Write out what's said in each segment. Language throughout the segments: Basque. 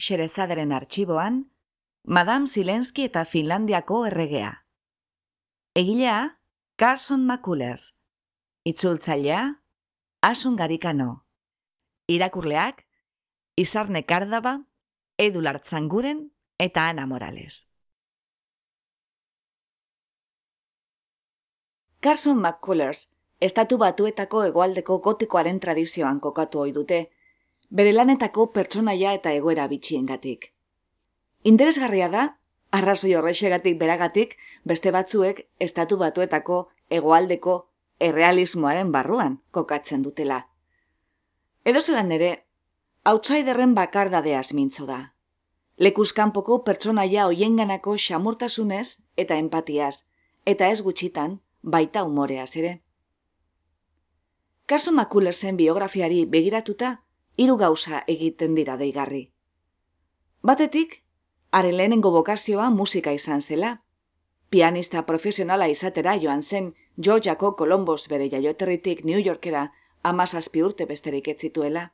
Xerezaderen arxiboan, Madame Zilenski eta Finlandiako erregea. Egilea, Carson McCullers. Itzultzailea, Asun Garikano. Irakurleak, Izarne Kardaba, Edu Lartzanguren eta Ana Morales. Carson McCullers, estatu batuetako egoaldeko gotikoaren tradizioan kokatu ohi dute, bere lanetako pertsonaia eta egoera bitxiengatik. Interesgarria da, arrazoi horrexegatik beragatik, beste batzuek estatu batuetako egoaldeko errealismoaren barruan kokatzen dutela. Edo zelan ere, outsiderren bakardadeaz mintzo da. Lekuzkanpoko pertsonaia hoienganako xamurtasunez eta empatiaz, eta ez gutxitan baita umoreaz ere. Kaso Makulersen biografiari begiratuta, hiru gauza egiten dira deigarri. Batetik, haren lehenengo bokazioa musika izan zela. Pianista profesionala izatera joan zen Georgiako Columbus bere jaioterritik New Yorkera amazazpi urte besterik ez zituela.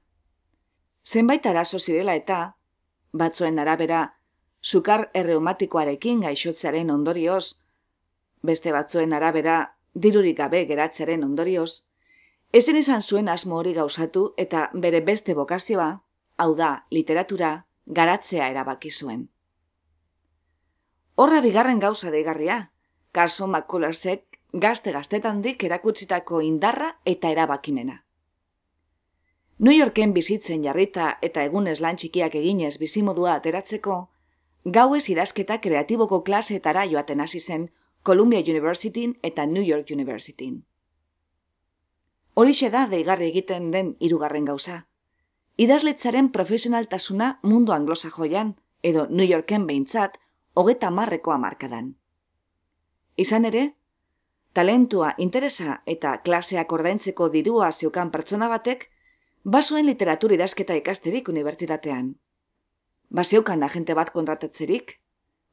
Zenbait arazo zirela eta, batzuen arabera, sukar erreumatikoarekin gaixotzearen ondorioz, beste batzuen arabera, dirurik gabe geratzaren ondorioz, Ezen izan zuen asmo hori gauzatu eta bere beste bokazioa, hau da, literatura, garatzea erabaki zuen. Horra bigarren gauza deigarria, kaso McCullersek gazte-gaztetan dik erakutsitako indarra eta erabakimena. New Yorken bizitzen jarrita eta egunez lan txikiak eginez bizimodua ateratzeko, gauez idazketa kreatiboko klaseetara joaten hasi zen Columbia University eta New York University. Horixe da deigarri egiten den hirugarren gauza. Idazletzaren profesionaltasuna mundu anglosa joian, edo New Yorken behintzat, hogeta marrekoa markadan. Izan ere, talentua, interesa eta klaseak ordaintzeko dirua zeukan pertsona batek, basuen literatur idazketa ikasterik unibertsitatean. Baseukan agente bat kontratatzerik,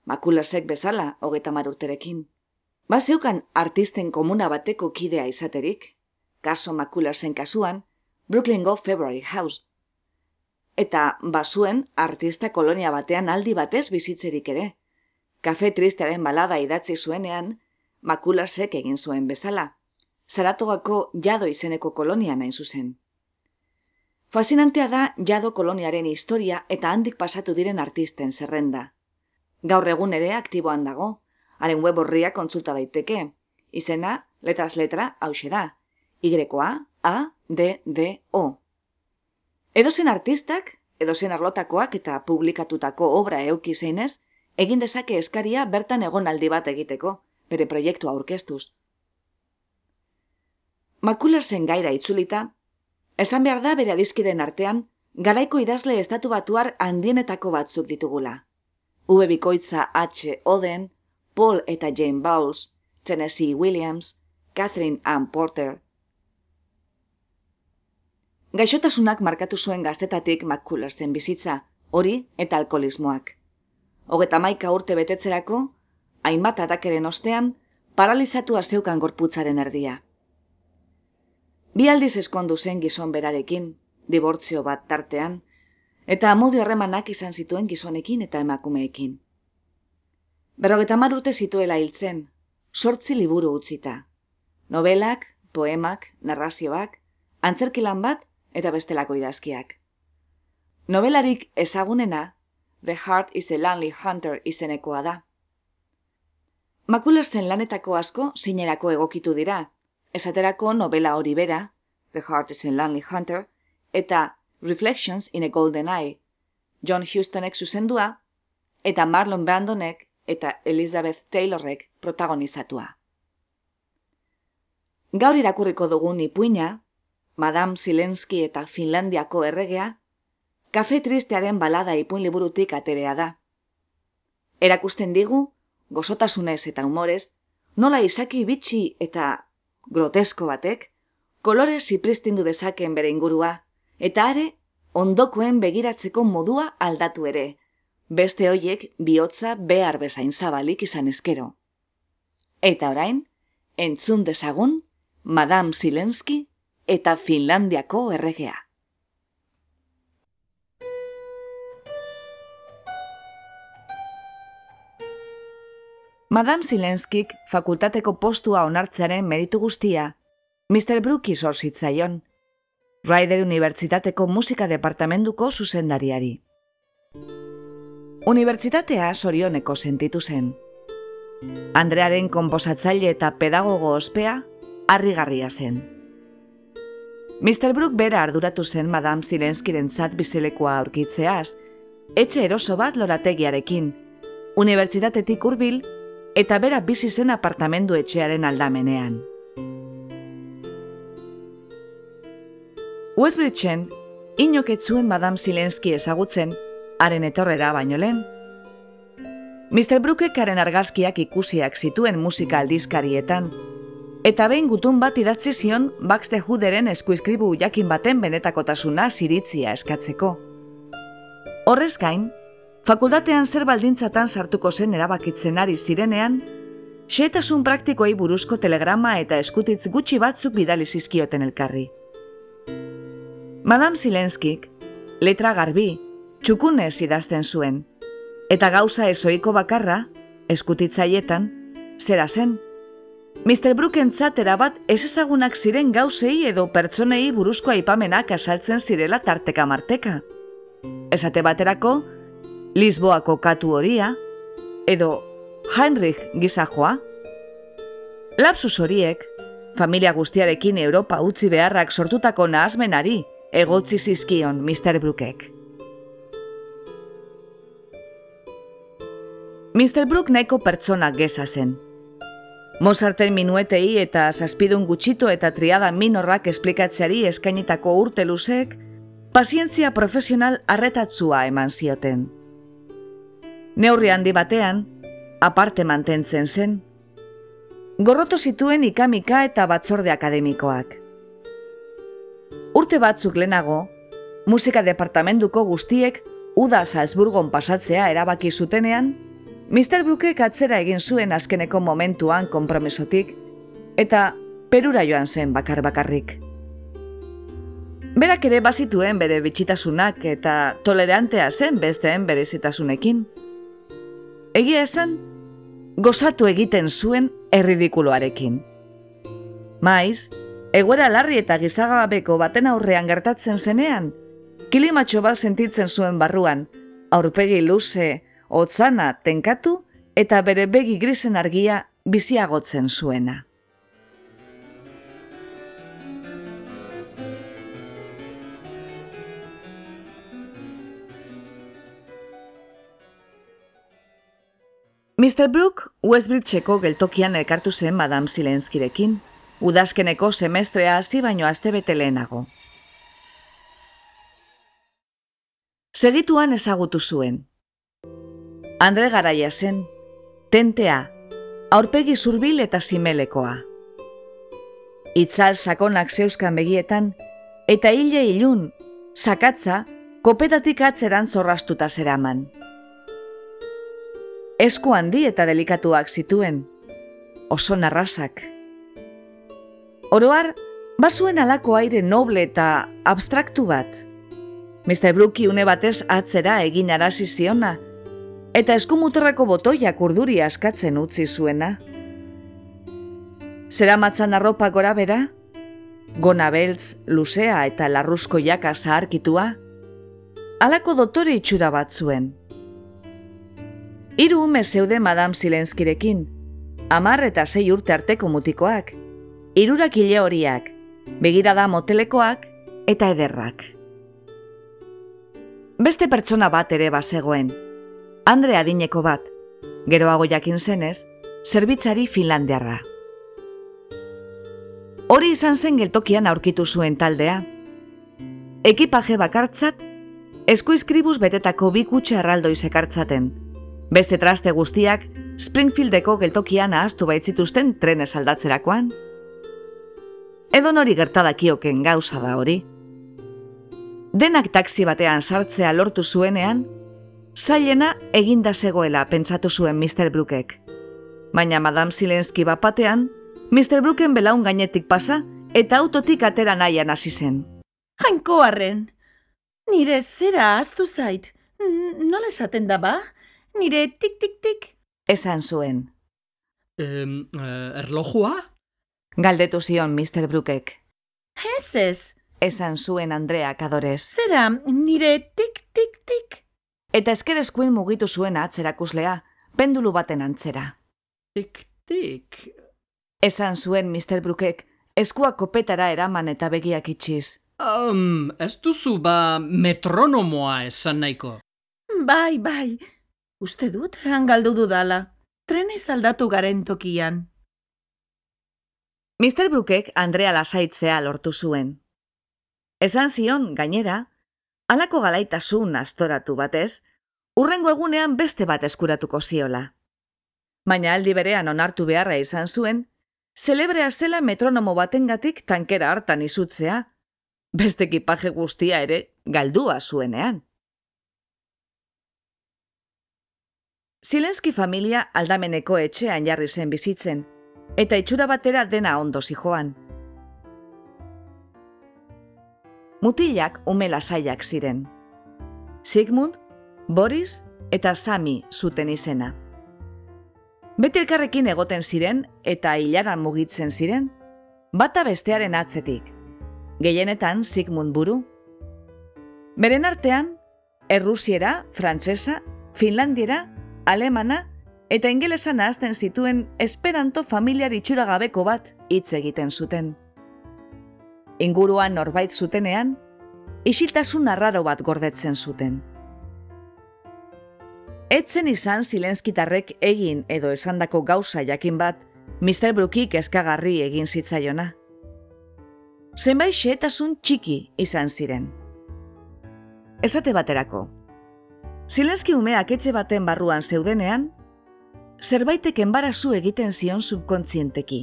makulasek bezala hogeta marurterekin. Baseukan artisten komuna bateko kidea izaterik, kaso makulasen kasuan, Brooklyn Go February House. Eta basuen artista kolonia batean aldi batez bizitzerik ere. Kafe tristeren balada idatzi zuenean, makulasek egin zuen bezala. Zaratogako jado izeneko kolonia nain zuzen. Fascinantea da jado koloniaren historia eta handik pasatu diren artisten zerrenda. Gaur egun ere aktiboan dago, haren web horria kontsulta daiteke. Izena, letras letra, hause da, Y-A, D, D, O. Edozen artistak, edozen arlotakoak eta publikatutako obra euki zeinez, egin dezake eskaria bertan egonaldi bat egiteko, bere proiektu aurkeztuz. Makulersen gaira itzulita, esan behar da bere adizkiden artean, garaiko idazle estatu batuar handienetako batzuk ditugula. Ube bikoitza H. Oden, Paul eta Jane Bowles, Tennessee Williams, Catherine Ann Porter, Gaixotasunak markatu zuen gaztetatik zen bizitza, hori eta alkoholismoak. Hogeta maika urte betetzerako, hainbat atakeren ostean, paralizatu zeukan gorputzaren erdia. Bi aldiz eskondu zen gizon berarekin, dibortzio bat tartean, eta amodio harremanak izan zituen gizonekin eta emakumeekin. Berrogeta urte zituela hiltzen, sortzi liburu utzita. Nobelak, poemak, narrazioak, antzerkilan bat eta bestelako idazkiak. Nobelarik ezagunena, The Heart is a Lonely Hunter izenekoa da. Makulersen lanetako asko zinerako egokitu dira, esaterako novela hori bera, The Heart is a Lonely Hunter, eta Reflections in a Golden Eye, John Houstonek zuzendua, eta Marlon Brandonek eta Elizabeth Taylorrek protagonizatua. Gaur irakurriko dugun ipuina, Madame Silensky eta Finlandiako erregea, kafe tristearen balada ipuin liburutik aterea da. Erakusten digu, gozotasunez eta humorez, nola izaki bitxi eta grotesko batek, kolore zipristindu dezakeen bere ingurua, eta are, ondokoen begiratzeko modua aldatu ere, beste hoiek bihotza behar bezain zabalik izan eskero. Eta orain, entzun dezagun, Madame Silensky eta Finlandiako erregea. Madame Silenskik fakultateko postua onartzearen meritu guztia, Mr. Brooki zorzitzaion, Ryder Unibertsitateko musika departamentuko zuzendariari. Unibertsitatea sorioneko sentitu zen. Andrearen konposatzaile eta pedagogo ospea harrigarria zen. Mr. Brook bera arduratu zen Madame Silenskiren zat bizelekoa aurkitzeaz, etxe eroso bat lorategiarekin, unibertsitatetik hurbil eta bera bizi zen apartamendu etxearen aldamenean. Westbridgeen, inoketzuen Madame Silenski ezagutzen, haren etorrera baino lehen. Mr. Brookekaren argazkiak ikusiak zituen musika aldizkarietan, eta behin gutun bat idatzi zion Baxte Huderen eskuizkribu jakin baten benetakotasuna ziritzia eskatzeko. Horrez gain, fakultatean zer baldintzatan sartuko zen erabakitzen ari zirenean, xeetasun praktikoei buruzko telegrama eta eskutitz gutxi batzuk bidali zizkioten elkarri. Madame Silenskik, letra garbi, txukunez idazten zuen, eta gauza ezoiko bakarra, eskutitzaietan, zera zen, Mr. Brooken txatera bat ez ezagunak ziren gauzei edo pertsonei buruzko aipamenak asaltzen zirela tarteka marteka. Esate baterako, Lisboako katu horia, edo Heinrich gizajoa. Lapsus horiek, familia guztiarekin Europa utzi beharrak sortutako nahazmenari egotzi zizkion Mr. Brookek. Mr. Brook nahiko pertsona geza zen, Mozarten minuetei eta zazpidun gutxito eta triada minorrak esplikatzeari eskainitako urte luzek, pazientzia profesional arretatzua eman zioten. Neurri handi batean, aparte mantentzen zen, gorroto zituen ikamika eta batzorde akademikoak. Urte batzuk lehenago, musika departamentuko guztiek Uda Salzburgon pasatzea erabaki zutenean, Mr. Brookek atzera egin zuen azkeneko momentuan konpromesotik, eta perura joan zen bakar bakarrik. Berak ere bazituen bere bitxitasunak eta tolerantea zen besteen berezitasunekin. Egia esan, gozatu egiten zuen erridikuloarekin. Maiz, egoera larri eta gizagabeko baten aurrean gertatzen zenean, kilimatxo bat sentitzen zuen barruan, aurpegi luze, hotzana tenkatu eta bere begi grisen argia biziagotzen zuena. Mr. Brook Westbridgeko geltokian elkartu zen Madame Silenskirekin, udazkeneko semestrea hasi baino astebete lehenago. Segituan ezagutu zuen, Andre garaia zen, tentea, aurpegi zurbil eta simelekoa. Itzal sakonak zeuskan begietan, eta hile ilun, sakatza, kopetatik atzeran zorrastuta zeraman. Esku handi eta delikatuak zituen, oso narrazak. Oroar, basuen alako aire noble eta abstraktu bat. Mr. Brookie une batez atzera egin arazi ziona, eta eskumuterrako botoiak urduri askatzen utzi zuena. Zera matzan arropa gora bera? Gona beltz, luzea eta larruzko jaka zaharkitua? Alako dotore itxura bat zuen. Hiru ume zeude Madame Silenskirekin, amar eta sei urte arteko mutikoak, hirurak hile horiak, begirada motelekoak eta ederrak. Beste pertsona bat ere bazegoen. Andre adineko bat, geroago jakin zenez, zerbitzari finlandiarra. Hori izan zen geltokian aurkitu zuen taldea. Ekipaje bakartzat, eskuizkribuz betetako bi kutxe arraldoi sekartzaten. Beste traste guztiak, Springfieldeko geltokian ahaztu baitzituzten trenez aldatzerakoan. Edo nori gertadakioken gauza da hori. Denak taksi batean sartzea lortu zuenean, zailena eginda zegoela pentsatu zuen Mr. Brookek. Baina Madame Silenski bapatean, Mr. Brooken belaun gainetik pasa eta autotik atera nahian hasi zen. Jainko arren, nire zera aztu zait, nola esaten da ba? Nire tik-tik-tik? Esan zuen. Um, uh, erlojua? Galdetu zion Mr. Brookek. Ez ez. Esan zuen Andrea kadorez. Zera, nire tik-tik-tik? Eta eskerezkuin mugitu zuen atzerakuslea, pendulu baten antzera. Tik-tik. Esan zuen Mr. Brookek, eskua kopetara eraman eta begiak itxiz. Um, ez duzu ba metronomoa esan nahiko. Bai, bai. Uste dut, hangaldu dudala. Trenez aldatu garen tokian. Mr. Brookek Andrea lasaitzea lortu zuen. Esan zion, gainera, halako galaitasun astoratu batez, urrengo egunean beste bat eskuratuko ziola. Baina aldi berean onartu beharra izan zuen, celebrea zela metronomo batengatik tankera hartan izutzea, beste ekipaje guztia ere galdua zuenean. Zilenski familia aldameneko etxean jarri zen bizitzen, eta itxura batera dena ondo zijoan. Mutilak ume lasaiak ziren. Sigmund, Boris eta Sami zuten izena. Beti elkarrekin egoten ziren eta hilaran mugitzen ziren, bata bestearen atzetik. Gehienetan Sigmund buru. Beren artean, Errusiera, Frantsesa, Finlandiera, Alemana eta ingelesa nahazten zituen esperanto familiar itxura gabeko bat hitz egiten zuten. Inguruan norbait zutenean, isiltasun arraro bat gordetzen zuten. Etzen izan zilenskitarrek egin edo esandako gauza jakin bat, Mr. Brookik eskagarri egin zitzaiona. Zenbait xeetasun txiki izan ziren. Esate baterako, Zilenski umeak etxe baten barruan zeudenean, zerbaitek enbarazu egiten zion subkontzienteki.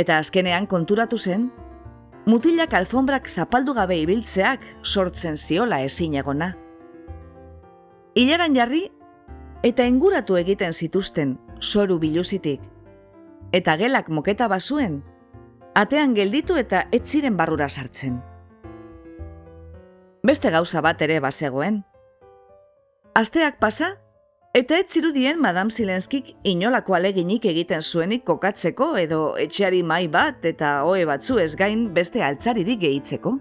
Eta azkenean konturatu zen, mutilak alfombrak zapaldu gabe ibiltzeak sortzen ziola ezin egona. Ilaran jarri, eta inguratu egiten zituzten soru biluzitik. Eta gelak moketa bazuen, atean gelditu eta ez ziren barrura sartzen. Beste gauza bat ere bazegoen. Asteak pasa, eta ez zirudien Madame Silenskik inolako aleginik egiten zuenik kokatzeko edo etxeari mai bat eta hoe batzu ez gain beste altzaririk gehitzeko.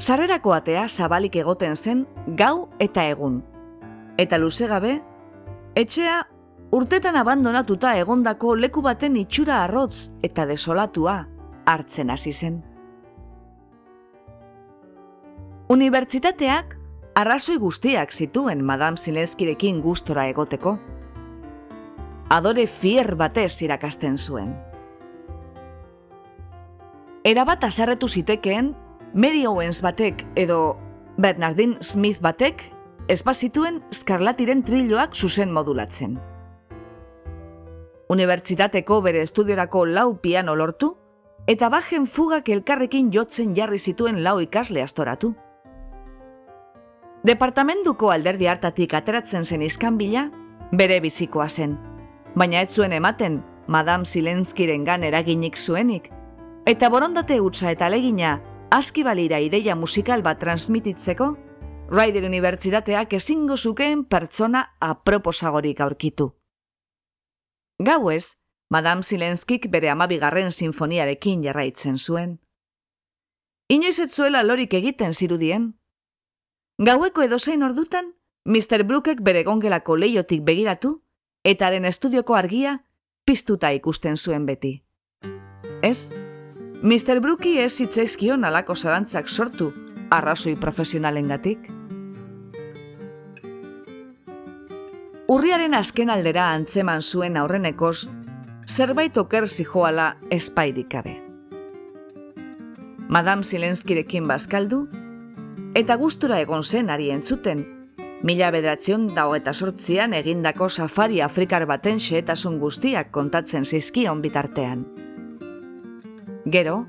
Sarrerako atea zabalik egoten zen gau eta egun. Eta luze gabe, etxea urtetan abandonatuta egondako leku baten itxura arrotz eta desolatua hartzen hasi zen. Unibertsitateak arrazoi guztiak zituen Madame Silenskirekin gustora egoteko. Adore fier batez irakasten zuen. Erabat azarretu zitekeen Mary Owens batek edo Bernardine Smith batek espazituen skarlatiren trilloak zuzen modulatzen. Unibertsitateko bere estudiorako lau piano lortu, eta bajen fugak elkarrekin jotzen jarri zituen lau ikasle astoratu. Departamentuko alderdi hartatik ateratzen zen izkanbila, bere bizikoa zen. Baina ez zuen ematen, Madame Silenskiren gan eraginik zuenik, eta borondate utza eta alegina aski balira ideia musikal bat transmititzeko, Ryder Unibertsitateak ezingo zukeen pertsona aproposagorik aurkitu. Gau ez, Madame Silenskik bere amabigarren sinfoniarekin jarraitzen zuen. Inoiz ez zuela lorik egiten zirudien, Gaueko edozein ordutan, Mr. Brookek bere gongelako leiotik begiratu, eta haren estudioko argia, piztuta ikusten zuen beti. Ez, Mr. Brooki ez zitzaizkion alako zarantzak sortu, arrazoi profesionalengatik. Urriaren azken aldera antzeman zuen aurrenekoz, zerbait oker zijoala espaidikabe. Madame Silenskirekin bazkaldu, eta gustura egon zen ari entzuten, mila bedratzion dago eta sortzian egindako safari afrikar baten xeetasun guztiak kontatzen zizkion bitartean. Gero,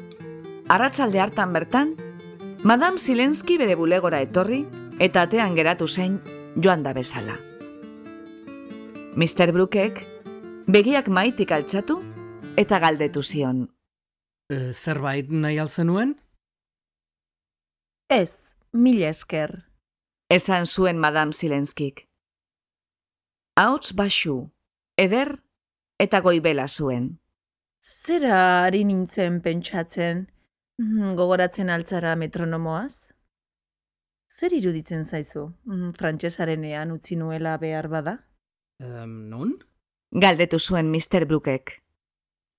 arratsalde hartan bertan, Madame Silenski bere bulegora etorri eta atean geratu zen joan da bezala. Mr. Brookek begiak maitik altxatu eta galdetu zion. E, zerbait nahi alzenuen? Ez, mila esker. Esan zuen Madame Silenskik. Hauts baxu, eder eta goibela zuen. Zera ari nintzen pentsatzen, Mm, gogoratzen altzara metronomoaz? Zer iruditzen zaizu, Mm, frantsesarenean utzi nuela behar bada? Um, nun? Galdetu zuen Mr. Brookek.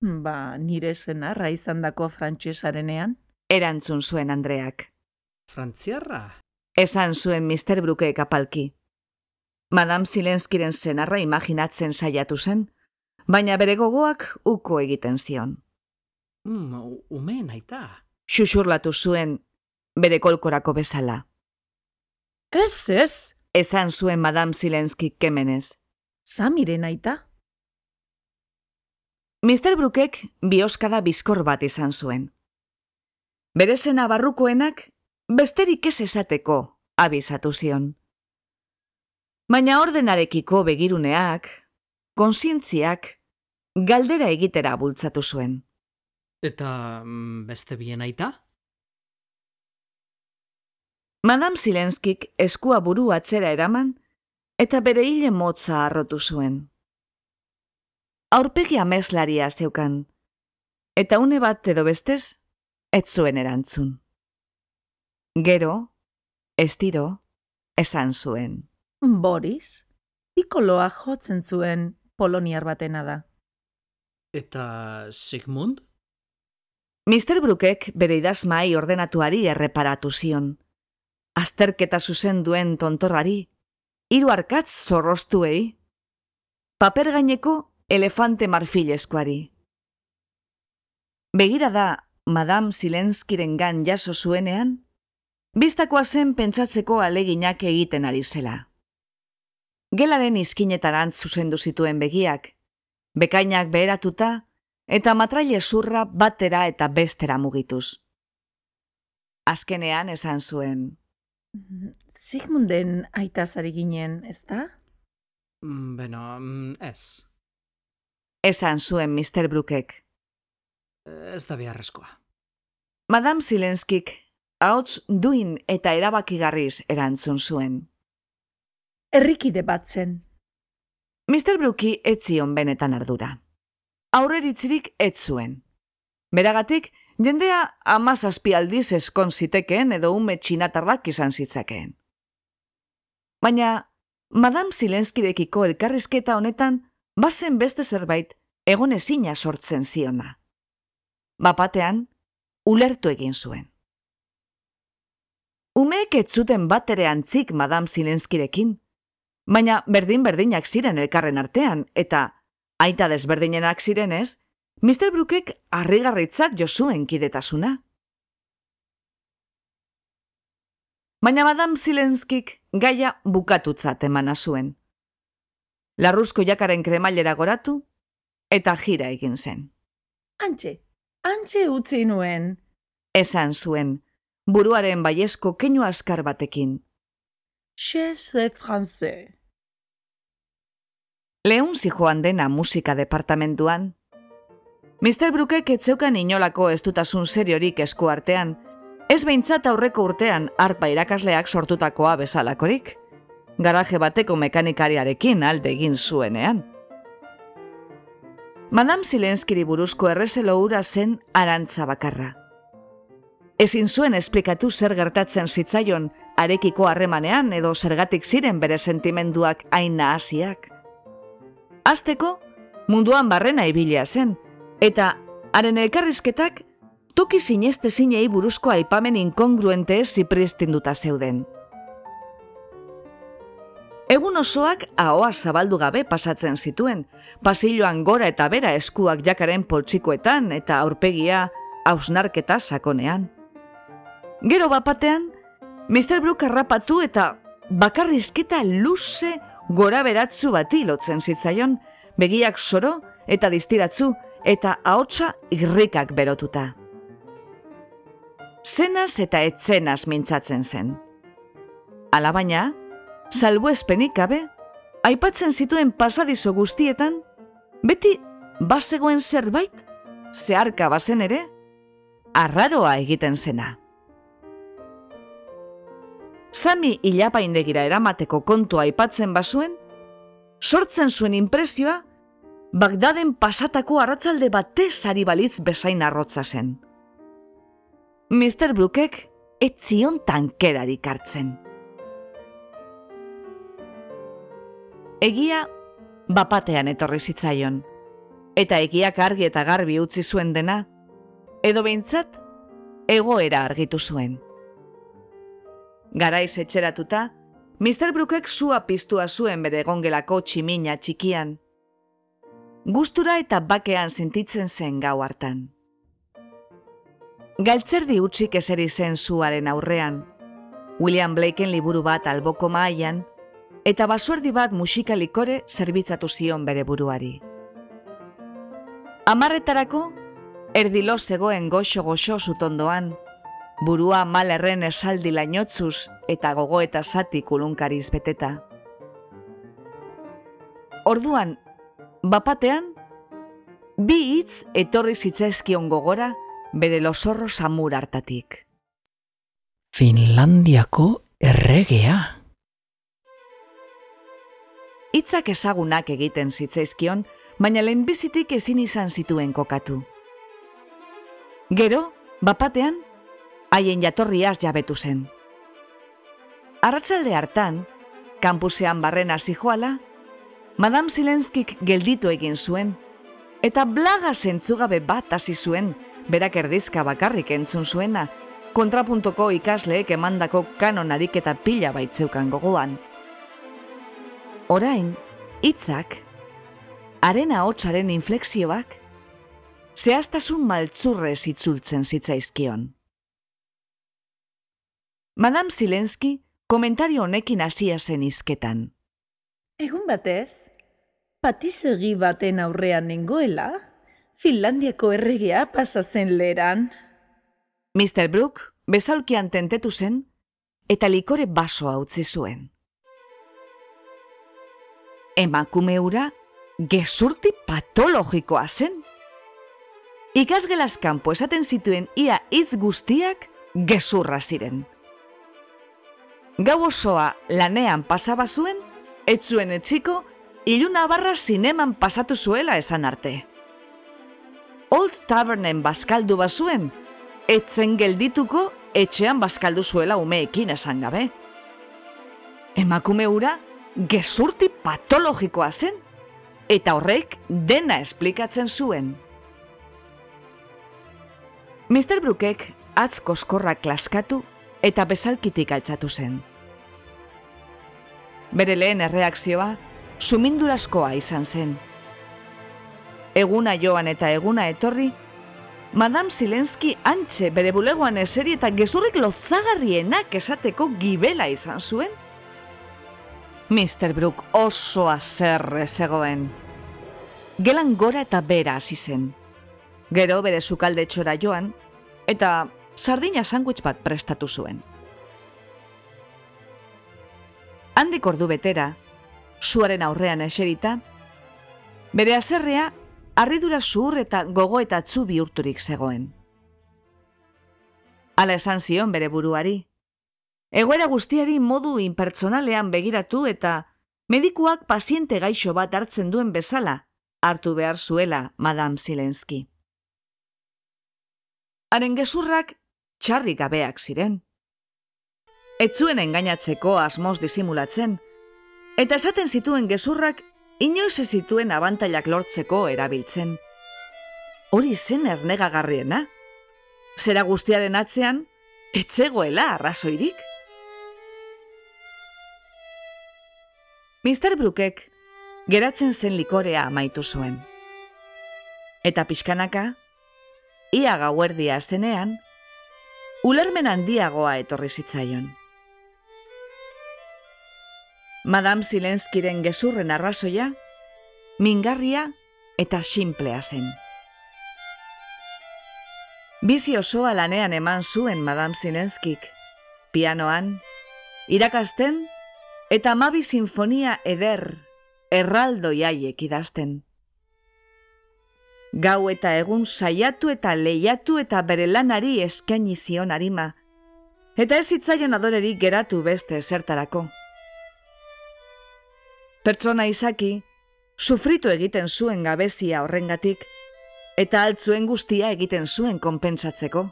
Ba, nire senarra izandako frantsesarenean? Erantzun zuen Andreak. Frantziarra? Esan zuen Mr. Brookek apalki. Madame Silenskiren zenarra imaginatzen saiatu zen, baina bere gogoak uko egiten zion. Mm, u- ume naita. Xuxurlatu zuen bere kolkorako bezala. Ez ez, Esan zuen Madame Silenskik kemenez. Samire naita? Mr. Brookek bioskada bizkor bat izan zuen. Bere zena barrukoenak besterik ez esateko abizatu zion. Baina ordenarekiko begiruneak, konsientziak, galdera egitera bultzatu zuen. Eta mm, beste bien aita? Madame Silenskik eskua buru atzera eraman eta bere hile motza harrotu zuen. Aurpegi ameslaria zeukan, eta une bat edo bestez, ez zuen erantzun. Gero, estiro, esan zuen. Boris, pikoloa jotzen zuen poloniar batena da. Eta Sigmund? Mr. Brookek bere idazmai ordenatuari erreparatu zion. Azterketa zuzen duen tontorrari, hiru arkatz zorroztuei, paper gaineko elefante marfilezkoari. Begira da Madame Silenskiren gan jaso zuenean, biztakoa zen pentsatzeko aleginak egiten ari zela. Gelaren izkinetarantz zuzendu zituen begiak, bekainak beheratuta eta matraile zurra batera eta bestera mugituz. Azkenean esan zuen, Sigmunden aitazari ginen, ezta? Mm, beno, mm, ez. esan zuen Mr. Brookek. Ez da beharrezkoa. Madame Silenskik, hauts duin eta erabakigarriz erantzun zuen. Errikide bat zen. Mr. Brooki ez zion benetan ardura. Aurreritzirik ez zuen. Beragatik, jendea amazazpi aldiz eskon zitekeen edo ume txinatarrak izan zitzakeen. Baina, Madame Silenskirekiko elkarrizketa honetan, bazen beste zerbait egon ezina sortzen ziona. Bapatean, ulertu egin zuen. Umeek ez zuten bat ere antzik Madame Silenskirekin, baina berdin-berdinak ziren elkarren artean, eta aita desberdinenak zirenez, Mr. Brookek harrigarritzat jo zuen kidetasuna. Baina Madame Silenskik gaia bukatutzat emana zuen. Larruzko jakaren kremailera goratu, eta jira egin zen. Antxe, antxe utzi nuen. Esan zuen, buruaren baiezko keinu askar batekin. Chez de français. Lehun zijoan dena musika departamentuan. Mr. Brookek etzeukan inolako estutasun seriorik esku artean, ez behintzat aurreko urtean arpa irakasleak sortutakoa bezalakorik. Garaje bateko mekanikariarekin alde egin zuenean. Madame Silenskiri buruzko errezelo hura zen arantza bakarra. Ezin zuen esplikatu zer gertatzen zitzaion arekiko harremanean edo zergatik ziren bere sentimenduak hain nahasiak. Azteko, munduan barrena ibilia zen, eta haren elkarrizketak toki sineste zinei buruzko aipamen inkongruente zipristinduta zeuden. Egun osoak ahoa zabaldu gabe pasatzen zituen, pasilloan gora eta bera eskuak jakaren poltsikoetan eta aurpegia hausnarketa sakonean. Gero bapatean, Mr. Brook harrapatu eta bakarrizketa luze gora beratzu bati lotzen zitzaion, begiak soro eta distiratzu eta ahotsa irrikak berotuta. Zenaz eta etzenaz mintzatzen zen. Alabaina, salbu espenik gabe, aipatzen zituen pasadizo guztietan, beti bazegoen zerbait, zeharka bazen ere, arraroa egiten zena. Sami hilapaindegira eramateko kontua aipatzen bazuen, sortzen zuen impresioa, Bagdaden pasatako arratzalde batez ari balitz bezain arrotza zen. Mr. Brookek etzion tankerarik hartzen. Egia bapatean etorri zitzaion, eta egiak argi eta garbi utzi zuen dena, edo behintzat, egoera argitu zuen. Garaiz etxeratuta, Mr. Brookek zua piztua zuen bere egongelako tximina txikian. Gustura eta bakean sentitzen zen gau hartan. Galtzerdi utzik eseri zen zuaren aurrean, William Blakeen liburu bat alboko maaian, eta basuerdi bat musikalikore zerbitzatu zion bere buruari. Amarretarako, erdilo zegoen goxo-goxo zutondoan, burua malerren esaldi lainotzuz eta gogo eta zati kulunkariz beteta. Orduan, bapatean, bi hitz etorri zitzaizkion gogora bere losorro samur hartatik. Finlandiako erregea. Hitzak ezagunak egiten zitzaizkion, baina lehenbizitik ezin izan zituen kokatu. Gero, bapatean, haien jatorriaz jabetu zen. Arratsalde hartan, kampusean barren hasi joala, Madame Silenskik gelditu egin zuen, eta blaga zentzugabe bat hasi zuen, berak erdizka bakarrik entzun zuena, kontrapuntoko ikasleek emandako kanon ariketa pila baitzeukan gogoan. Orain, hitzak, arena hotzaren inflexioak, zehaztasun maltzurrez itzultzen zitzaizkion. Madame Silenski komentario honekin hasia zen izketan. Egun batez, patizegi baten aurrean nengoela, Finlandiako erregea pasa zen leran. Mr. Brook bezalkian tentetu zen eta likore basoa utzi zuen. Emakume ura gezurti patologikoa zen. Ikasgelaz kanpo esaten zituen ia hitz guztiak gezurra ziren. Gau osoa lanean pasaba zuen, ez zuen etxiko, iluna barra zineman pasatu zuela esan arte. Old Tavernen baskaldu bazuen, etzen geldituko etxean baskaldu zuela umeekin esan gabe. Emakume ura gezurti patologikoa zen, eta horrek dena esplikatzen zuen. Mr. Brookek atz koskorrak klaskatu eta bezalkitik altzatu zen. Bere lehen erreakzioa, sumindurazkoa izan zen. Eguna joan eta eguna etorri, Madame Silenski antxe bere bulegoan eseri eta gezurrik lotzagarrienak esateko gibela izan zuen, Mr. Brook oso azerre zegoen. Gelan gora eta bera hasi zen. Gero bere sukalde txora joan, eta sardina sandwich bat prestatu zuen. Handik ordu betera, suaren aurrean eserita, bere azerrea harridura zuhur eta gogo eta tzu bihurturik zegoen. Hala esan zion bere buruari, Egoera guztiari modu inpertsonalean begiratu eta medikuak paziente gaixo bat hartzen duen bezala hartu behar zuela Madame Silenski. Haren gezurrak txarrik gabeak ziren. Etzuen engainatzeko asmoz disimulatzen, eta esaten zituen gezurrak inoiz ez zituen abantailak lortzeko erabiltzen. Hori zen ernegagarriena? Zera guztiaren atzean, etzegoela arrazoirik? Mr. Brookek geratzen zen likorea amaitu zuen. Eta pixkanaka, ia gauerdia zenean, ulermen handiagoa etorri zitzaion. Madame Silenskiren gezurren arrazoia, mingarria eta simplea zen. Bizi osoa lanean eman zuen Madame Silenskik, pianoan, irakasten eta amabi sinfonia eder erraldo jaiek idazten. Gau eta egun saiatu eta lehiatu eta bere lanari eskaini zion arima, eta ez zitzaion adorerik geratu beste zertarako. Pertsona izaki, sufritu egiten zuen gabezia horrengatik, eta altzuen guztia egiten zuen konpentsatzeko.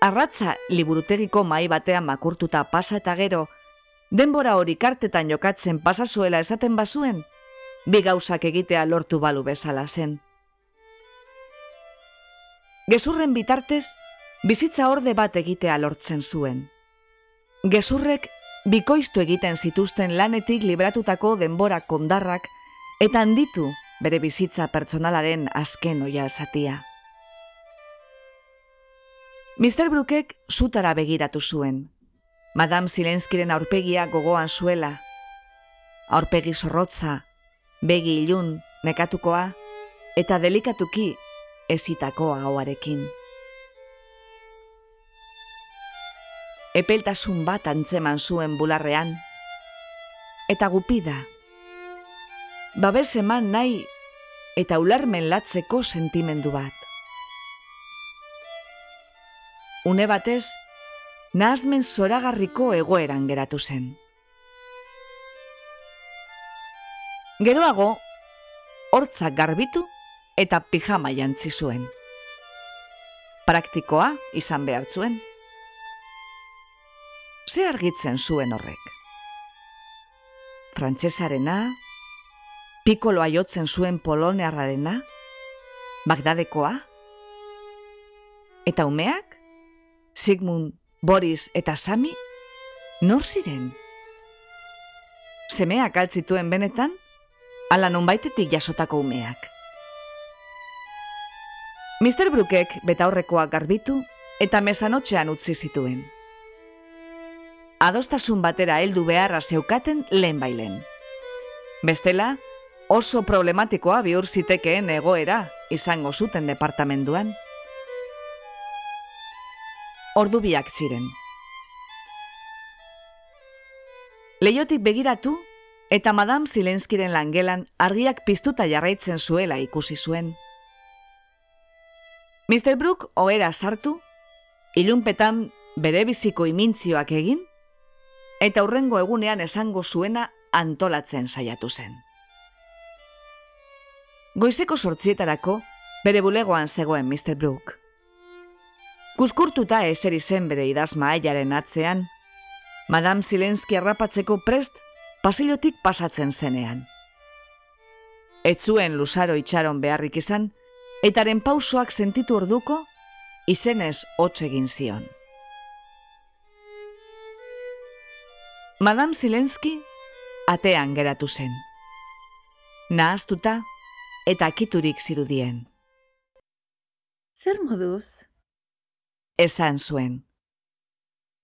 Arratza liburutegiko mai batean makurtuta pasa eta gero, denbora hori kartetan jokatzen pasazuela esaten bazuen, bi gauzak egitea lortu balu bezala zen. Gezurren bitartez, bizitza orde bat egitea lortzen zuen. Gezurrek bikoiztu egiten zituzten lanetik libratutako denbora kondarrak eta handitu bere bizitza pertsonalaren azken oia esatia. Mr. Brookek zutara begiratu zuen. Madame Silenskiren aurpegia gogoan zuela. Aurpegi zorrotza, begi ilun, nekatukoa, eta delikatuki ezitako hauarekin. Epeltasun bat antzeman zuen bularrean, eta gupida. Babes eman nahi eta ularmen latzeko sentimendu bat. Une batez, nahazmen zoragarriko egoeran geratu zen. Geroago, hortzak garbitu eta pijama jantzi zuen. Praktikoa izan behar zuen. Ze argitzen zuen horrek? Frantsesarena, pikoloa jotzen zuen polonearrarena, Bagdadekoa, eta umeak, Sigmund, Boris eta Sami, nor ziren? Semeak altzituen benetan, ala nonbaitetik jasotako umeak. Mr. Brookek betaurrekoak garbitu eta mesanotxean utzi zituen. Adostasun batera heldu beharra zeukaten lehen bailen. Bestela, oso problematikoa bihur zitekeen egoera izango zuten departamenduan. Ordubiak ziren. Leiotik begiratu eta Madame Silenskiren langelan argiak piztuta jarraitzen zuela ikusi zuen. Mr. Brook ohera sartu, ilunpetan bere biziko imintzioak egin, eta hurrengo egunean esango zuena antolatzen saiatu zen. Goizeko sortzietarako bere bulegoan zegoen Mr. Brook. Kuskurtuta eseri zen bere idazma aiaren atzean, Madame Silenski arrapatzeko prest pasilotik pasatzen zenean. Etzuen luzaro itxaron beharrik izan, etaren pausoak sentitu orduko, izenez hotz egin zion. Madame Silenski atean geratu zen. Nahaztuta eta akiturik zirudien. Zer moduz? Esan zuen.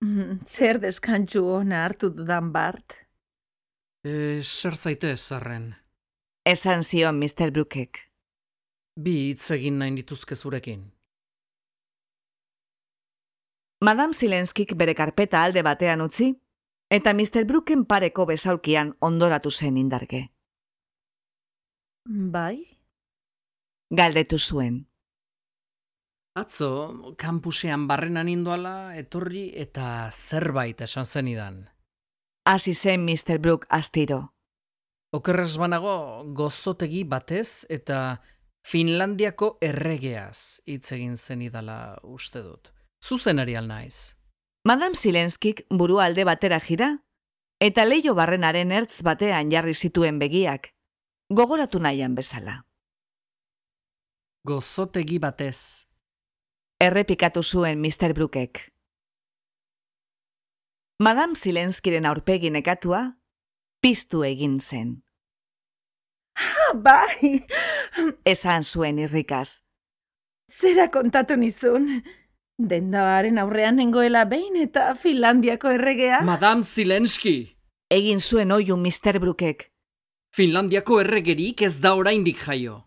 Mm, Zer deskantxu ona hartu dudan bart? E, zer zaite zarren. Esan zion Mr. Brookek. Bi hitz egin nahi dituzke zurekin. Madame Silenskik bere karpeta alde batean utzi, eta Mr. Brooken pareko besaulkian ondoratu zen indarge. Bai? Galdetu zuen. Atzo, kampusean barrenan indoala, etorri eta zerbait esan zenidan. Hasi zen Mr. Brook astiro. Okerrez banago, gozotegi batez eta Finlandiako erregeaz hitz egin zenidala uste dut. Zuzenari naiz. Madame Silenskik buru alde batera jira, eta leio barrenaren ertz batean jarri zituen begiak, gogoratu nahian bezala. Gozotegi batez. Errepikatu zuen Mr. Brookek. Madame Zilenskiren aurpegi nekatua, piztu egin zen. Ah, bai, Esan zuen irrikaz. zera kontatu nizun. Dendabaren aurrean nengoela behin eta Finlandiako erregea. Madame Zilenski, Egin zuen oiu Mr. Brookek. Finlandiako erregerik ez da oraindik jaio.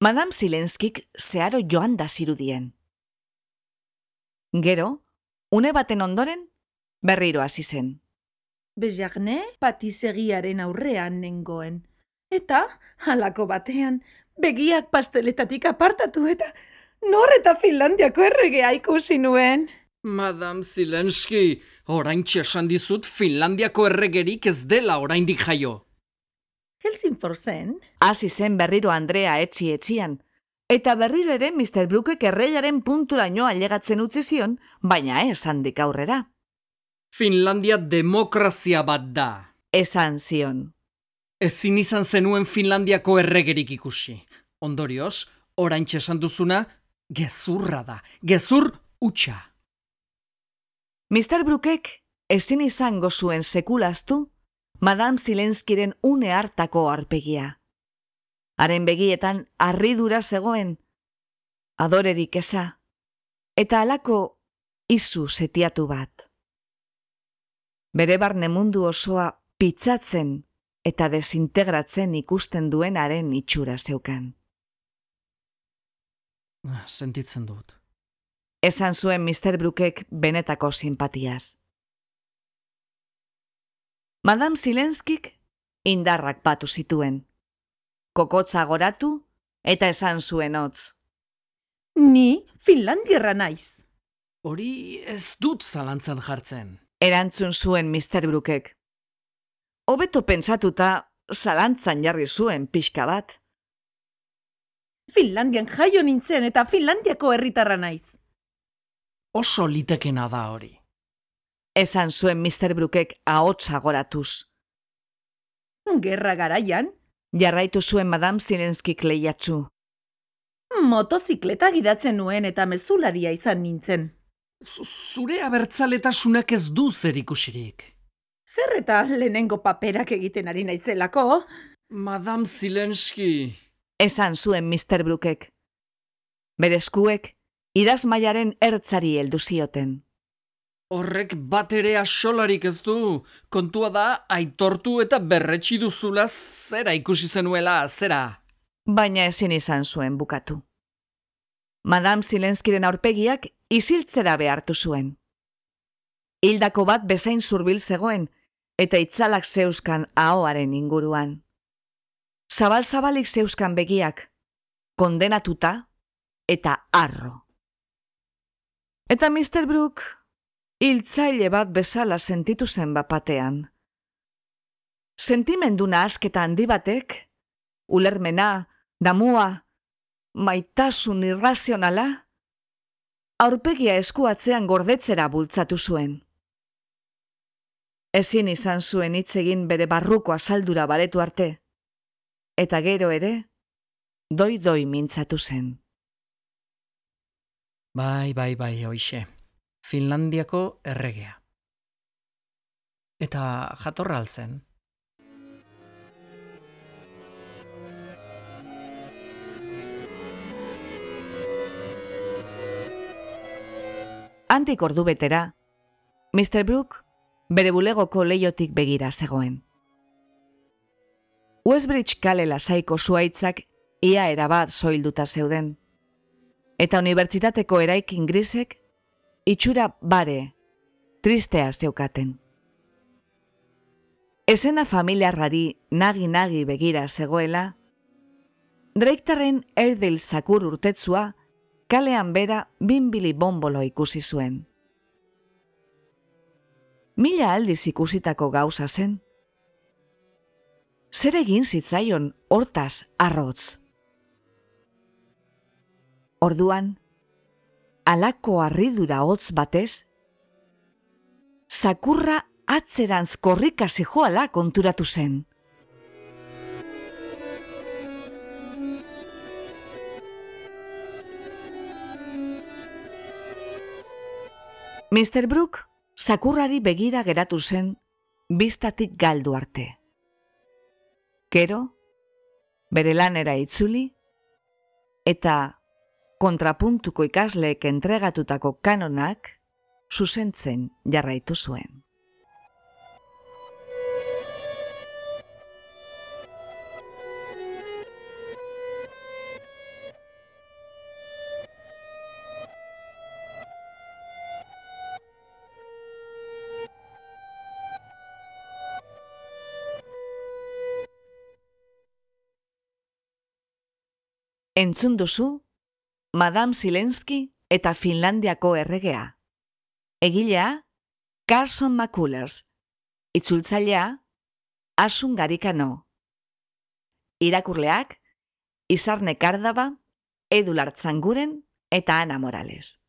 Madame Zilenskik zeharo joan da zirudien. Gero, une baten ondoren, berriro hasi zen. Bejarne patisegiaren aurrean nengoen. Eta, halako batean, begiak pasteletatik apartatu eta nor eta Finlandiako erregea ikusi nuen. Madame Zilenski, orain esan dizut Finlandiako erregerik ez dela oraindik jaio. Helsingforsen, Hasi zen berriro Andrea etxi etxian, eta berriro ere Mr. Brookek erreiaren punturaino ailegatzen utzi zion, baina ez handik aurrera. Finlandia demokrazia bat da. Esan zion. Ezin izan zenuen Finlandiako erregerik ikusi. Ondorioz, orain esan duzuna, gezurra da. Gezur utxa. Mr. Brookek ezin izango zuen sekulaztu Madame Zilenskiren une hartako arpegia. Haren begietan harridura zegoen, adorerik eza, eta halako izu setiatu bat. Bere barne mundu osoa pitzatzen eta desintegratzen ikusten duenaren itxura zeukan. Ah, Sentitzen dut. Esan zuen Mr. Brookek benetako simpatiaz. Madame Zilenskik indarrak batu zituen. Kokotza goratu eta esan zuen hotz. ni Finlandierra naiz. Hori ez dut zalantzan jartzen. Erantzun zuen Mr. Brookek. Hobeto pentsatuta zalantzan jarri zuen pixka bat. Finlandian jaio nintzen eta Finlandiako herritarra naiz. Oso litekena da hori. Esan zuen Mr. Brookek ahotsa goratuz. Gerra garaian, Jarraitu zuen Madame Zilenskik lehiatzu. motozikleta gidatzen nuen eta mezularia izan nintzen. Z- Zure abertzaletasunak ez du zer ikusirik. Zer eta lehenengo paperak egiten ari naizelako? Madame Zilenski, Esan zuen Mr. Brookek. Bere eskuek idazmaiaren ertzari heldu zioten. Horrek bat ere asolarik ez du. Kontua da, aitortu eta berretsi duzula zera ikusi zenuela, zera. baina ezin izan zuen bukatu. Madame Zilenskiren aurpegiak isiltzera behartu zuen. Hildako bat bezain zurbil zegoen, eta itzalak zeuskan ahoaren inguruan. Zabal-zabalik zeuskan begiak, kondenatuta eta arro. Eta Mr. Brook, hiltzaile bat bezala sentitu zen bapatean. Sentimendu nahasketa handi batek, ulermena, damua, maitasun irrazionala, aurpegia eskuatzean gordetzera bultzatu zuen. Ezin izan zuen hitz egin bere barruko azaldura baretu arte, eta gero ere, doi-doi mintzatu zen. Bai, bai, bai, hoixe. Finlandiako erregea. Eta jatorra alzen. Antik ordu betera, Mr. Brook bere bulegoko leiotik begira zegoen. Westbridge kale lasaiko zuaitzak ia erabat soilduta zeuden. Eta unibertsitateko eraikin grisek itxura bare, tristea zeukaten. Esena familiarrari nagi-nagi begira zegoela, Dreiktarren erdil zakur urtetzua kalean bera binbili bonbolo ikusi zuen. Mila aldiz ikusitako gauza zen. Zer egin zitzaion hortaz arrotz. Orduan, alako harridura hotz batez, zakurra atzerantz korrikasi joala konturatu zen. Mr. Brook zakurrari begira geratu zen biztatik galdu arte. Kero, bere lanera itzuli, eta kontrapuntuko ikasleek entregatutako kanonak zuzentzen jarraitu zuen. Entzun duzu, Madame Zelensky eta Finlandiako erregea. Egilea, Carson McCullers. Itzultzailea, Asun Garikano. Irakurleak, Izarne Kardaba, Edu Lartzanguren eta Ana Morales.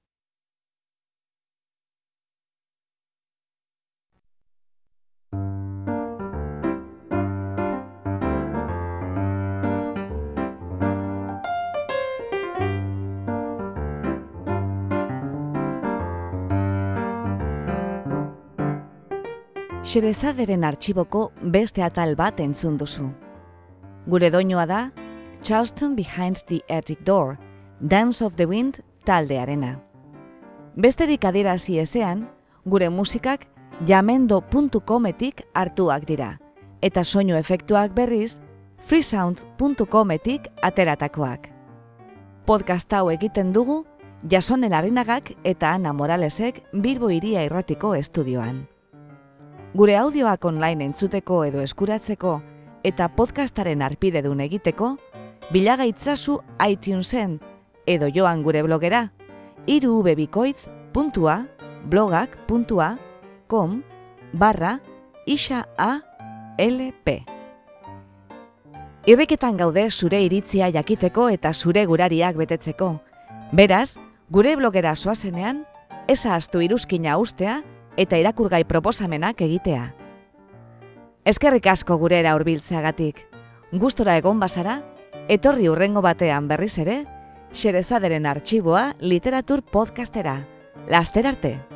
Xerezaderen artxiboko beste atal bat entzun duzu. Gure doinoa da, Charleston Behind the Attic Door, Dance of the Wind taldearena. Besterik adierazi ezean, gure musikak jamendo.cometik hartuak dira, eta soinu efektuak berriz freesound.cometik ateratakoak. Podcast hau egiten dugu, Jasonen Arinagak eta Ana Moralesek Bilbo Iria Irratiko estudioan. Gure audioak online entzuteko edo eskuratzeko eta podcastaren arpidedun egiteko, bilagaitzazu iTunesen edo joan gure blogera irubebikoitz.blogak.com barra isa a lp. Irriketan gaude zure iritzia jakiteko eta zure gurariak betetzeko. Beraz, gure blogera soazenean, eza astu iruzkina ustea eta irakurgai proposamenak egitea. Eskerrik asko gurera hurbiltzeagatik. Gustora egon bazara, etorri urrengo batean berriz ere, Xerezaderen arxiboa literatur podcastera. Laster arte!